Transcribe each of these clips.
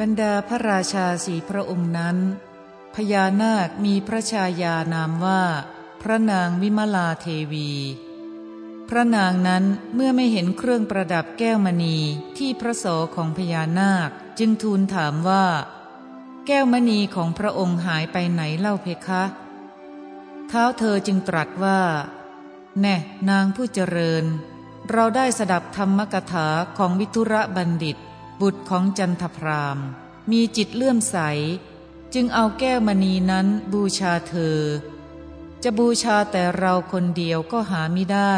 บรรดาพระราชาสีพระองค์นั้น พญานาคมีพระชายานามว่า พระนางวิมลาเทวี พระนางนั้นเมื่อไม่เห็นเครื่องประดับแก้วมณีที่พระโสของพญานาคจึงทูลถามว่า แก้วมณีของพระองค์หายไปไหนเล่าเพคะเท้าเธอจึงตรัสว่า แน่นางผู้เจริญ เราได้สดับธรรมกถาของวิทุระบัณฑิต บุตรของจันทพรามมีจิตเลื่อมใส จึงเอาแก้วมณีนั้นบูชาเธอ จะบูชาแต่เราคนเดียวก็หาไม่ได้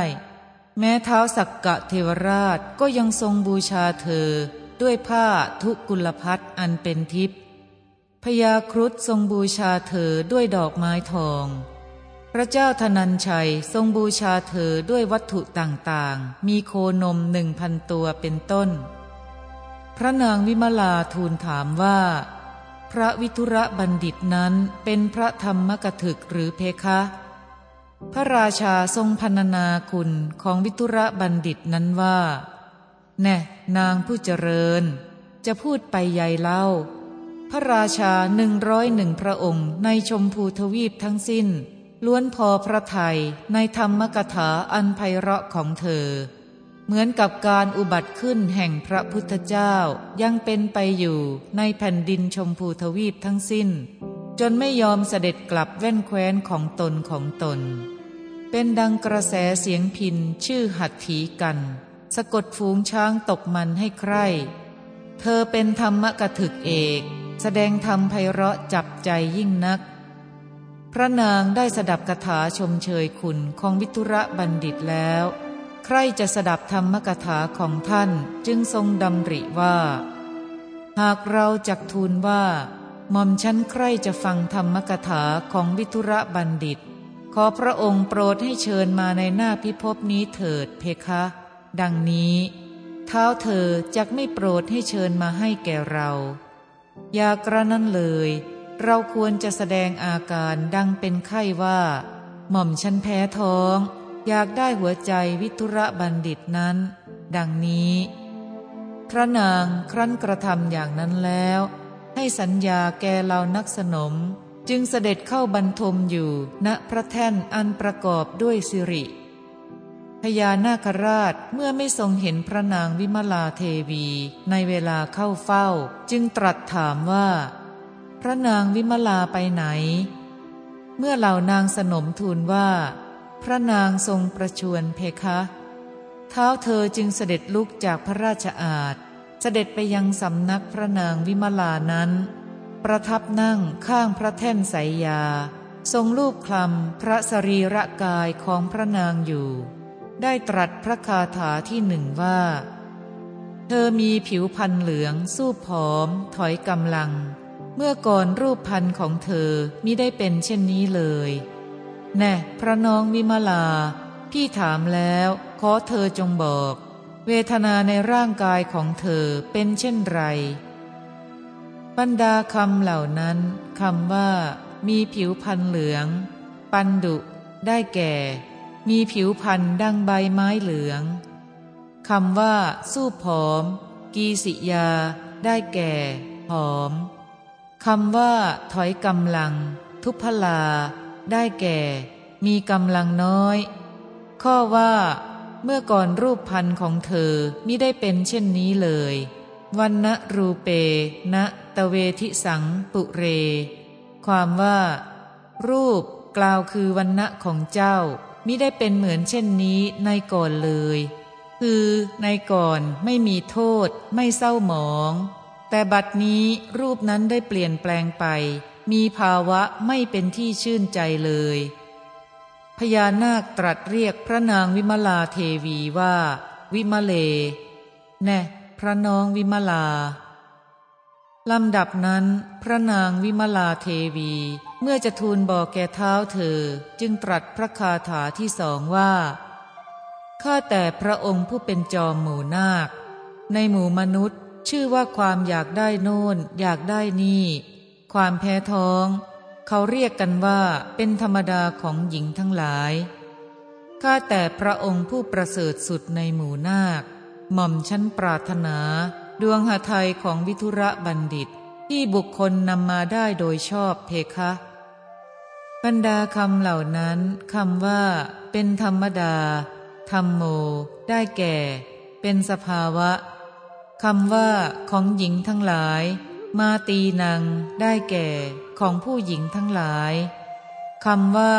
แม้เท้าสักกะเทวราชก็ยังทรงบูชาเธอ ด้วยผ้าทุกุลพัดอันเป็นทิพย์พญาครุฑทรงบูชาเธอด้วยดอกไม้ทอง พระเจ้าธนัญชัยทรงบูชาเธอด้วยวัตถุต่างๆ มีโคนมหนึ่งพันตัวเป็นต้น พระนางวิมลาทูลถามว่า พระวิทุระบัณฑิตนั้นเป็นพระธรรมกถึกหรือเพคะ พระราชาทรงพรรณนาคุณของวิทุระบัณฑิตนั้นว่า แน่นางผู้เจริญ จะพูดไปใหญ่เล่า พระราชาหนึ่งร้อยหนึ่งพระองค์ในชมพูทวีปทั้งสิ้น ล้วนพอพระทัยในธรรมกถาอันไพเราะของเธอ เหมือนกับการอุบัติขึ้นแห่งพระพุทธเจ้ายังเป็นไปอยู่ในแผ่นดินชมพูทวีปทั้งสิ้น จนไม่ยอมเสด็จกลับแว่นแคว้นของตนของตน เป็นดังกระแสเสียงพินชื่อหัตถีกัน สะกดฝูงช้างตกมันให้ใคร เธอเป็นธรรมกถึกเอก แสดงธรรมไพเราะจับใจยิ่งนัก พระนางได้สดับคถาชมเชยคุณของวิทุระบัณฑิตแล้ว ใครจะสดับธรรมกถาของท่านจึงทรงดำริว่า หากเราจักทูลว่าหม่อมชั้นใครจะฟังธรรมกถาของวิทุระบัณฑิต ขอพระองค์โปรดให้เชิญมาในหน้าพิภพนี้เถิดเพคะ ดังนี้ เท้าเธอจักไม่โปรดให้เชิญมาให้แก่เรา อย่ากระนั้นเลย เราควรจะแสดงอาการดังเป็นไข้ว่า หม่อมฉันแพ้ท้อง อยากได้หัวใจวิทุระบัณฑิตนั้น ดังนี้พระนางครั้นกระทำอย่างนั้นแล้ว ให้สัญญาแก่เหล่านักสนม จึงเสด็จเข้าบรรทมอยู่ณพระแท่นอันประกอบด้วยสิริพญานาคราชเมื่อไม่ทรงเห็นพระนางวิมลาเทวีในเวลาเข้าเฝ้า จึงตรัสถามว่า พระนางวิมลาไปไหน เมื่อเหล่านางสนมทูลว่า พระนางทรงประชวนเพคะเท้าเธอจึงเสด็จลุกจากพระราชอาณเสด็จไปยังสำนักพระนางวิมลานั้น ประทับนั่งข้างพระแท่นสายยา ทรงรูปคลำพระสรีระกายของพระนางอยู่ ได้ตรัสพระคาถาที่หนึ่งว่า เธอมีผิวพันเหลือง สู้ผอม ถอยกำลัง เมื่อก่อนรูปพันธ์ของเธอมิได้เป็นเช่นนี้เลย แน่พระน้องวิมลา พี่ถามแล้วขอเธอจงบอก เวทนาในร่างกายของเธอเป็นเช่นไรบรรดาคำเหล่านั้นคำว่า มีผิวพันเหลือง ปันดุ ได้แก่ มีผิวพันดังใบไม้เหลืองคำว่า สู้ผอม กีสิยา ได้แก่ผอมคำว่า ถอยกำลัง ทุพลา ได้แก่ มีกำลังน้อย ข้อว่า เมื่อก่อนรูปพันธ์ของเธอมิได้เป็นเช่นนี้เลยวันณรูเปณตะเวทิสังปุเร ความว่า รูปกล่าวคือวันณะของเจ้ามิได้เป็นเหมือนเช่นนี้ในก่อนเลย คือในก่อนไม่มีโทษ ไม่เศร้าหมอง แต่บัดนี้รูปนั้นได้เปลี่ยนแปลงไป มีภาวะไม่เป็นที่ชื่นใจเลย พญานาคตรัสเรียกพระนางวิมลาเทวีว่า วิมเล แน่ พระน้องวิมลาลำดับนั้น พระนางวิมลาเทวี เมื่อจะทูลบอกแก่เท้าเธอ จึงตรัสพระคาถาที่สองว่า ข้าแต่พระองค์ผู้เป็นจอมหมู่นาค ในหมู่มนุษย์ชื่อว่าความอยากได้โน่น อยากได้นี่ ความแพ้ท้อง เขาเรียกกันว่าเป็นธรรมดาของหญิงทั้งหลาย ข้าแต่พระองค์ผู้ประเสริฐสุดในหมู่นาค หม่อมชั้นปรารถนา ดวงหทัยของวิทุระบัณฑิต ที่บุคคลนำมาได้โดยชอบเพคะบรรดาคำเหล่านั้นคำว่า เป็นธรรมดา ธรรมโม ได้แก่ เป็นสภาวะคำว่าของหญิงทั้งหลาย มาตีนางได้แก่ของผู้หญิงทั้งหลายคำว่า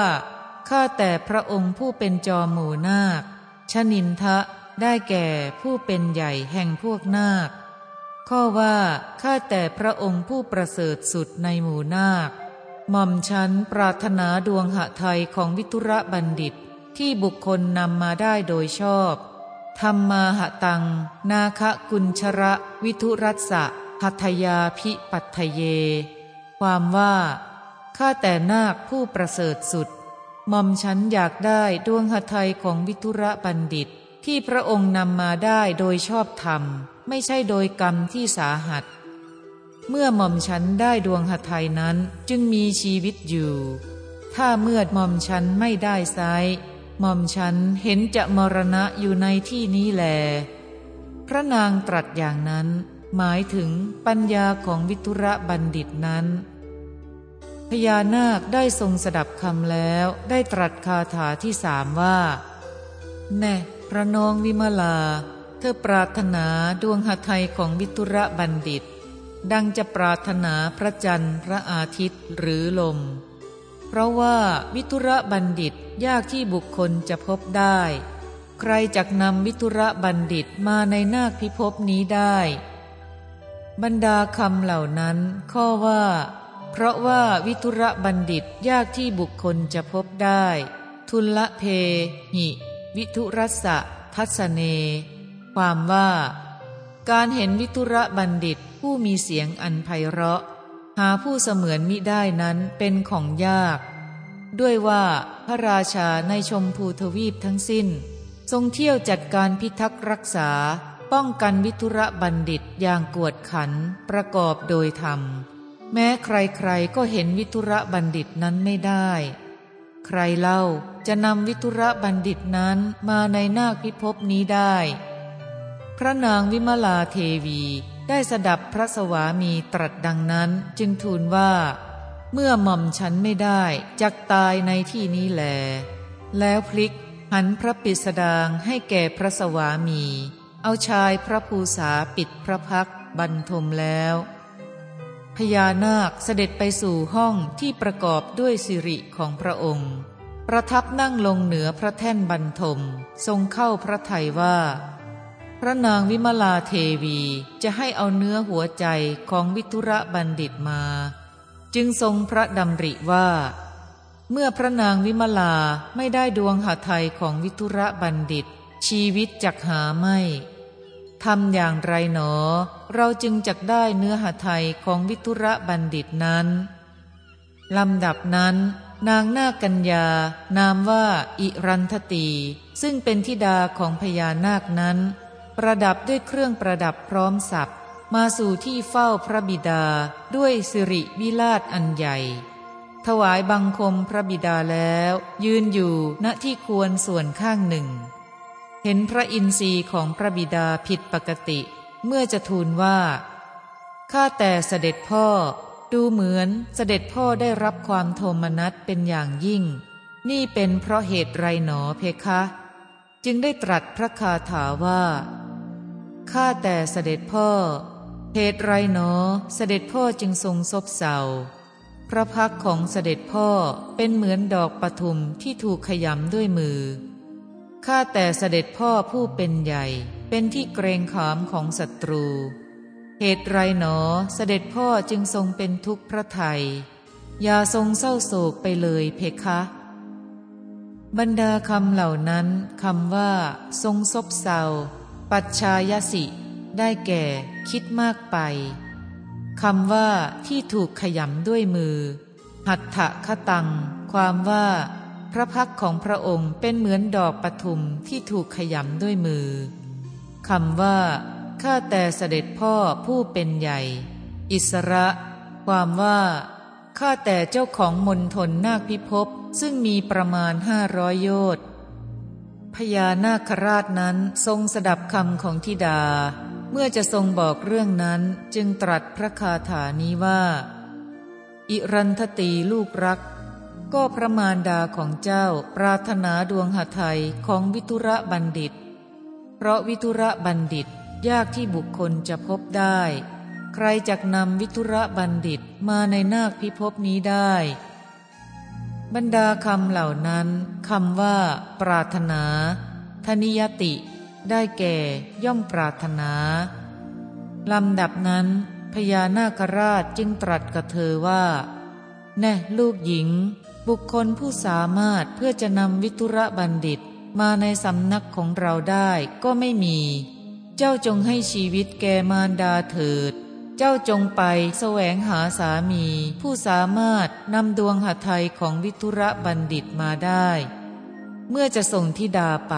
ข้าแต่พระองค์ผู้เป็นจอหมู่นาค ชนินทะได้แก่ผู้เป็นใหญ่แห่งพวกนาค ข้อว่า ข้าแต่พระองค์ผู้ประเสริฐสุดในหมู่นาค หม่อมฉันปรารถนาดวงหะไทยของวิทุระบัณฑิตที่บุคคลนำมาได้โดยชอบธรรมมาหะตัง นาคกุญชระ วิทุรัสสะ หัตยาพิปัตเย ความว่า ข้าแต่นาคผู้ประเสริฐสุดหม่อมฉันอยากได้ดวงหทัยของวิทุระบัณฑิตที่พระองค์นำมาได้โดยชอบธรรม ไม่ใช่โดยกรรมที่สาหัส เมื่อหม่อมฉันได้ดวงหทัยนั้นจึงมีชีวิตอยู่ ถ้าเมื่อหม่อมฉันไม่ได้ไซหม่อมฉันเห็นจะมรณะอยู่ในที่นี้แล พระนางตรัสอย่างนั้น หมายถึงปัญญาของวิทุระบัณฑิตนั้น พญานาคได้ทรงสดับคำแล้วได้ตรัสคาถาที่สามว่า แน่พระนองวิมลา เธอปรารถนาดวงหทัยของวิทุระบัณฑิต ดังจะปรารถนาพระจันทร์พระอาทิตย์หรือลม เพราะว่าวิทุระบัณฑิตยากที่บุคคลจะพบได้ ใครจักนำวิทุระบัณฑิตมาในนาคพิภพนี้ได้ บรรดาคำเหล่านั้น ข้อว่า เพราะว่าวิทุระบัณฑิตยากที่บุคคลจะพบได้ ทุลละเพหิ วิทุรัสะทัศเน ความว่า การเห็นวิทุระบัณฑิตผู้มีเสียงอันไพเราะ หาผู้เสมือนมิได้นั้นเป็นของยาก ด้วยว่าพระราชาในชมพูทวีปทั้งสิ้น ทรงเที่ยวจัดการพิทักษ์รักษา ป้องกันวิทุระบัณฑิตอย่างกวดขันประกอบโดยธรรม แม้ใครๆก็เห็นวิทุระบัณฑิตนั้นไม่ได้ ใครเล่าจะนำวิทุระบัณฑิตนั้นมาในนาคพิภพนี้ได้ พระนางวิมลาเทวีได้สดับพระสวามีตรัสดังนั้นจึงทูลว่า เมื่อหม่อมฉันไม่ได้จักตายในที่นี้แล แล้วพลิกหันพระปิสดางให้แก่พระสวามี เอาชายพระภูษาปิดพระพักบรรทมแล้ว พญานาคเสด็จไปสู่ห้องที่ประกอบด้วยสิริของพระองค์ ประทับนั่งลงเหนือพระแท่นบรรทมทรงเข้าพระทัยว่า พระนางวิมลาเทวีจะให้เอาเนื้อหัวใจของวิทุระบัณฑิตมา จึงทรงพระดำริว่า เมื่อพระนางวิมลาไม่ได้ดวงหาไทยของวิทุระบัณฑิต ชีวิตจักหาไม่ทำอย่างไรหนอ เราจึงจักได้เนื้อหาไทยของวิทุระบัณฑิตนั้นลำดับนั้น นางนากัญญา นามว่าอิรันทตี ซึ่งเป็นธิดาของพญานาคนั้น ประดับด้วยเครื่องประดับพร้อมสับมาสู่ที่เฝ้าพระบิดาด้วยสิริวิลาศอันใหญ่ ถวายบังคมพระบิดาแล้ว ยืนอยู่ณที่ควรส่วนข้างหนึ่ง เห็นพระอินทรีย์ของพระบิดาผิดปกติ เมื่อจะทูลว่า ข้าแต่เสด็จพ่อ ดูเหมือนเสด็จพ่อได้รับความโทมนัสเป็นอย่างยิ่ง นี่เป็นเพราะเหตุไรหนอเพคะ จึงได้ตรัสพระคาถาว่า ข้าแต่เสด็จพ่อ เหตุไรหนอ เสด็จพ่อจึงทรงซบเศร้าพระพักของเสด็จพ่อเป็นเหมือนดอกปทุมที่ถูกขยำด้วยมือ ข้าแต่เสด็จพ่อผู้เป็นใหญ่ เป็นที่เกรงขามของศัตรู เหตุไรหนอเสด็จพ่อจึงทรงเป็นทุกข์พระไทย อย่าทรงเศร้าโศกไปเลยเพคะบรรดาคำเหล่านั้นคำว่า ทรงซบเศร้าปัจชายสิ ได้แก่ คิดมากไปคำว่าที่ถูกขยำด้วยมือ หัตถะคตัง ความว่า พระพักของพระองค์เป็นเหมือนดอกปทุมที่ถูกขยำด้วยมือคำว่า ข้าแต่เสด็จพ่อผู้เป็นใหญ่ อิสระ ความว่า ข้าแต่เจ้าของมณฑลนาคพิภพซึ่งมีประมาณห้าร้อยโยชน์พญานาคราชนั้นทรงสดับคำของทิดา เมื่อจะทรงบอกเรื่องนั้นจึงตรัสพระคาถานี้ว่า อิรันทตีลูกรัก ก็พระมารดาของเจ้าปรารถนาดวงหทัยของวิทุระบัณฑิต เพราะวิทุระบัณฑิตยากที่บุคคลจะพบได้ ใครจักนำวิทุระบัณฑิตมาในนาคพิภพนี้ได้ บรรดาคำเหล่านั้นคำว่า ปรารถนา ธนิยติ ได้แก่ย่อมปรารถนาลำดับนั้น พญานาคราชจึงตรัสกับเธอว่า แน่ลูกหญิง บุคคลผู้สามารถเพื่อจะนำวิทุระบัณฑิตมาในสำนักของเราได้ก็ไม่มี เจ้าจงให้ชีวิตแกมารดาเถิด เจ้าจงไปแสวงหาสามี ผู้สามารถนำดวงหัไทยของวิทุระบัณฑิตมาได้ เมื่อจะส่งทิดาไป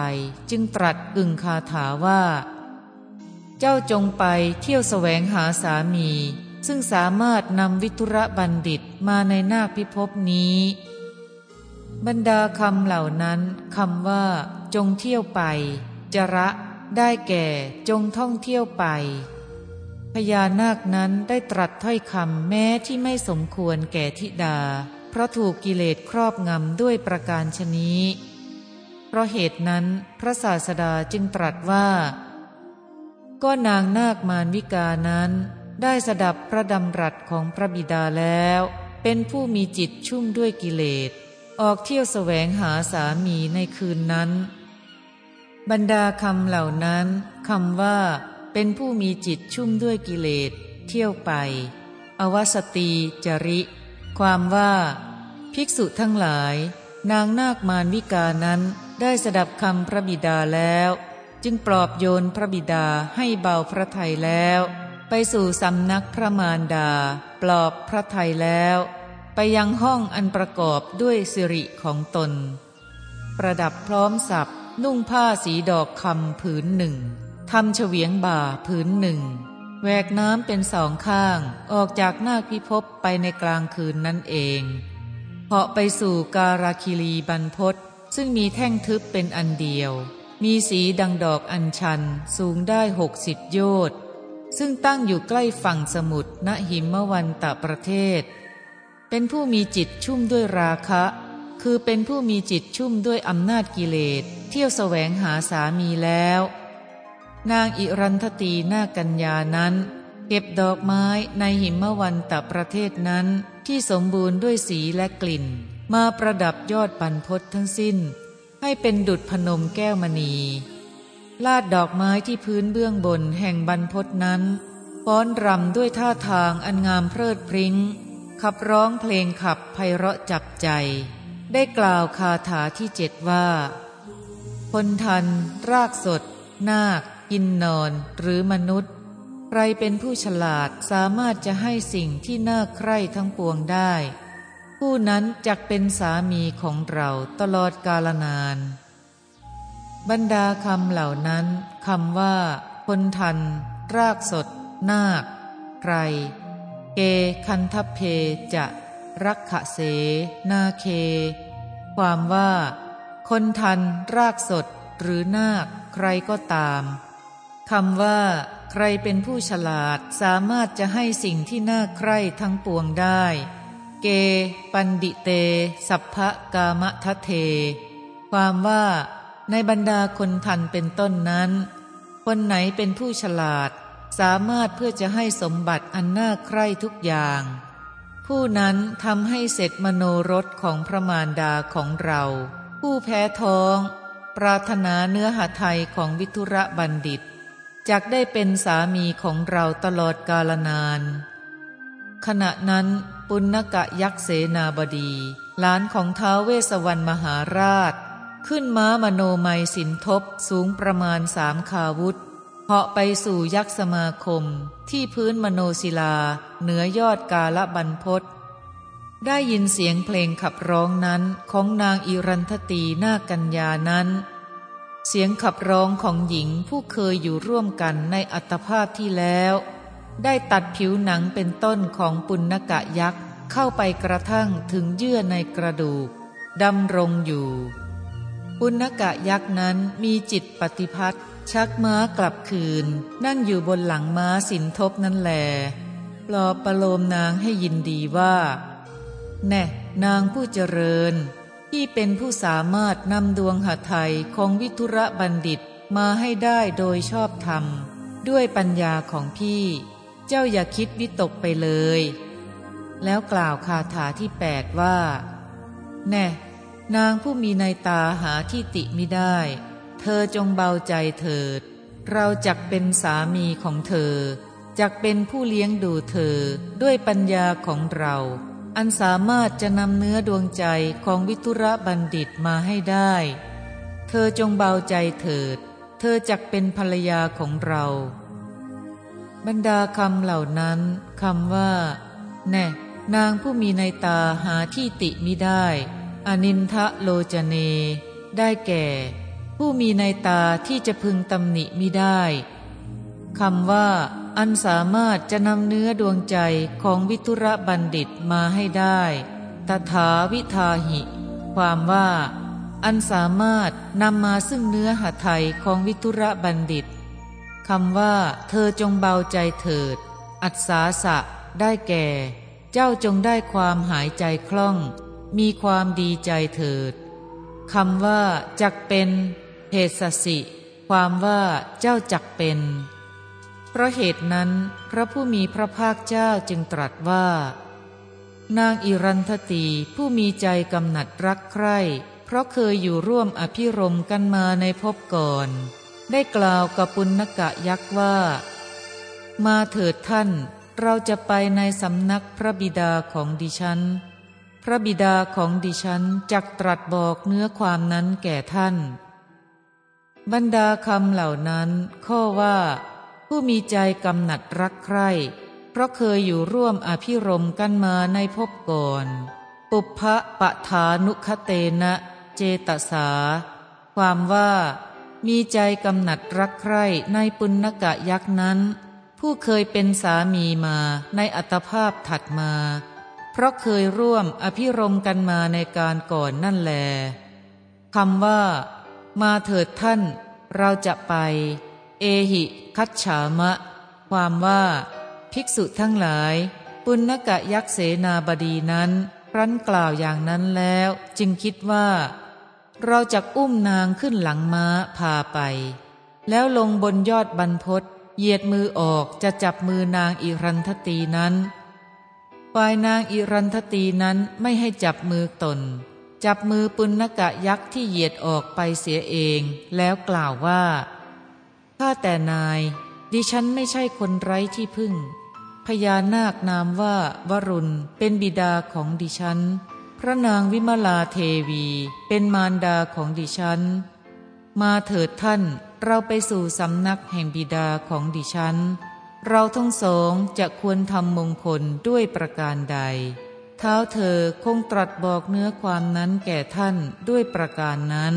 จึงตรัสกึ่งคาถาว่า เจ้าจงไปเที่ยวแสวงหาสามี ซึ่งสามารถนำวิทุระบัณฑิตมาในนาคพิภพนี้ บรรดาคำเหล่านั้นคำว่า จงเที่ยวไป จระ ได้แก่ จงท่องเที่ยวไป พญานาคนั้นได้ตรัสถ้อยคำแม้ที่ไม่สมควรแก่ทิดา เพราะถูกกิเลสครอบงำด้วยประการชนี้ เพราะเหตุนั้นพระศาสดาจึงตรัสว่า ก็นางนาคมารวิกานั้น ได้สดับพระดำรัสของพระบิดาแล้ว เป็นผู้มีจิตชุ่มด้วยกิเลส ออกเที่ยวแสวงหาสามีในคืนนั้น บรรดาคำเหล่านั้นคำว่า เป็นผู้มีจิตชุ่มด้วยกิเลส เที่ยวไป อวสตีจริ ความว่า ภิกษุทั้งหลาย นางนาคมารวิกานั้นได้สดับคำพระบิดาแล้ว จึงปลอบโยนพระบิดาให้เบาพระทัยแล้ว ไปสู่สำนักพระมารดา ปลอบพระทัยแล้ว ไปยังห้องอันประกอบด้วยสิริของตน ประดับพร้อมสับนุ่งผ้าสีดอกคำผืนหนึ่งทำเฉวียงบ่าผืนหนึ่งแวกน้ำเป็นสองข้างออกจากหน้าพิภพไปในกลางคืนนั่นเองเหาะไปสู่การาคิรีบรรพศซึ่งมีแท่งทึบเป็นอันเดียว มีสีดังดอกอัญชันสูงได้หกสิบโยชน์ซึ่งตั้งอยู่ใกล้ฝั่งสมุทรณหิมวันตะประเทศ เป็นผู้มีจิตชุ่มด้วยราคะ คือเป็นผู้มีจิตชุ่มด้วยอำนาจกิเลส เที่ยวแสวงหาสามีแล้ว นางอิรันทตีนากัญญานั้น เก็บดอกไม้ในหิมวันตะประเทศนั้นที่สมบูรณ์ด้วยสีและกลิ่น มาประดับยอดปันพศทั้งสิ้น ให้เป็นดุจพนมแก้วมณี ลาดดอกไม้ที่พื้นเบื้องบนแห่งบรรพศนั้นฟ้อนรำด้วยท่าทางอันงามเพลิดพริ้ง ขับร้องเพลงขับไพเราะจับใจ ได้กล่าวคาถาที่เจ็ดว่าคนทัน รากสด นาค กินนอน หรือมนุษย์ ใครเป็นผู้ฉลาดสามารถจะให้สิ่งที่น่าใคร่ทั้งปวงได้ ผู้นั้นจักเป็นสามีของเราตลอดกาลนาน บรรดาคำเหล่านั้นคำว่าคนทัน รากสด นาค ใคร เกคันทเพจะรักขะเสนาเค ความว่า คนทันรากสดหรือนาคใครก็ตามคำว่า ใครเป็นผู้ฉลาดสามารถจะให้สิ่งที่น่าใคร่ทั้งปวงได้ เก ปันดิเต สัพพะกามะทะเท ความว่า ในบรรดาคนทันเป็นต้นนั้น คนไหนเป็นผู้ฉลาด สามารถเพื่อจะให้สมบัติอันน่าใคร่ทุกอย่าง ผู้นั้นทำให้เสร็จมโนรสของพระมารดาของเรา ผู้แพ้ท้อง ปรารถนาเนื้อหาไทยของวิทุระบัณฑิตจักได้เป็นสามีของเราตลอดกาลนาน ขณะนั้นปุณกะยักษ์เสนาบดี หลานของท้าวเวสวรรณมหาราช ขึ้นม้ามโนมัยสินทบสูงประมาณสามคาวุธ เหาะไปสู่ยักษ์สมาคมที่พื้นมโนศิลา เหนือยอดกาละบรรพศได้ยินเสียงเพลงขับร้องนั้นของนางอิรันทตีนากัญญานั้น เสียงขับร้องของหญิงผู้เคยอยู่ร่วมกันในอัตภาพที่แล้ว ได้ตัดผิวหนังเป็นต้นของปุณกะยักษ์เข้าไปกระทั่งถึงเยื่อในกระดูกดำรงอยู่ ปุณกะยักษ์นั้นมีจิตปฏิพัต์ ชักม้ากลับคืน นั่งอยู่บนหลังม้าสินทบนั่นแหลปลอบประโลมนางให้ยินดีว่า แน่ นางผู้เจริญ ที่เป็นผู้สามารถนำดวงหไทยของวิทุระบัณฑิตมาให้ได้โดยชอบธรรม ด้วยปัญญาของพี่ เจ้าอย่าคิดวิตกไปเลย แล้วกล่าวคาถาที่แปดว่า แน่ นางผู้มีในตาหาที่ติไมิได้ เธอจงเบาใจเถิด เราจักเป็นสามีของเธอ จักเป็นผู้เลี้ยงดูเธอด้วยปัญญาของเรา อันสามารถจะนำเนื้อดวงใจของวิทุระบัณฑิตมาให้ได้ เธอจงเบาใจเถิด เธอจักเป็นภรรยาของเรา บรรดาคำเหล่านั้นคำว่า แน่นางผู้มีในตาหาที่ติมิได้ อนินทะโลจเน ได้แก่ ผู้มีในตาที่จะพึงตำหนิมิได้คำว่า อันสามารถจะนำเนื้อดวงใจของวิทุระบัณฑิตมาให้ได้ตถาวิทาหิ ความว่า อันสามารถนำมาซึ่งเนื้อหาไทยของวิทุระบัณฑิตคำว่า เธอจงเบาใจเถิด อัศาสะ ได้แก่ เจ้าจงได้ความหายใจคล่อง มีความดีใจเถิดคำว่าจักเป็น เหตุสิ ความว่าเจ้าจักเป็น เพราะเหตุนั้นพระผู้มีพระภาคเจ้าจึงตรัสว่า นางอิรันทตีผู้มีใจกำหนัดรักใคร่ เพราะเคยอยู่ร่วมอภิรมกันมาในภพก่อน ได้กล่าวกับปุณกะยักษ์ว่า มาเถิดท่านเราจะไปในสำนักพระบิดาของดิฉัน พระบิดาของดิฉันจักตรัสบอกเนื้อความนั้นแก่ท่าน บรรดาคำเหล่านั้น ข้อว่า ผู้มีใจกำหนัดรักใคร่ เพราะเคยอยู่ร่วมอภิรมกันมาในภพก่อน ปุพพะปะทานุคเตนะเจตสา ความว่า มีใจกำหนัดรักใคร่ในปุณกะยักษ์นั้น ผู้เคยเป็นสามีมาในอัตภาพถัดมา เพราะเคยร่วมอภิรมกันมาในการก่อนนั่นแลคำว่า มาเถิดท่าน เราจะไป เอหิคัจฉามะ ความว่า ภิกษุทั้งหลาย ปุณกะยักษ์เสนาบดีนั้นครั้นกล่าวอย่างนั้นแล้ว จึงคิดว่า เราจะอุ้มนางขึ้นหลังม้าพาไป แล้วลงบนยอดบรรพศเหยียดมือออกจะจับมือนางอิรันทตีนั้นฝ่ายนางอิรันทตีนั้นไม่ให้จับมือตน จับมือปุณกะยักษ์ที่เหยียดออกไปเสียเอง แล้วกล่าวว่าข้าแต่นาย ดิฉันไม่ใช่คนไร้ที่พึ่ง พญานาคนามว่าวรุณเป็นบิดาของดิฉัน พระนางวิมลาเทวีเป็นมารดาของดิฉัน มาเถิดท่านเราไปสู่สำนักแห่งบิดาของดิฉัน เราทั้งสองจะควรทำมงคลด้วยประการใด เท้าเธอคงตรัสบอกเนื้อความนั้นแก่ท่านด้วยประการนั้น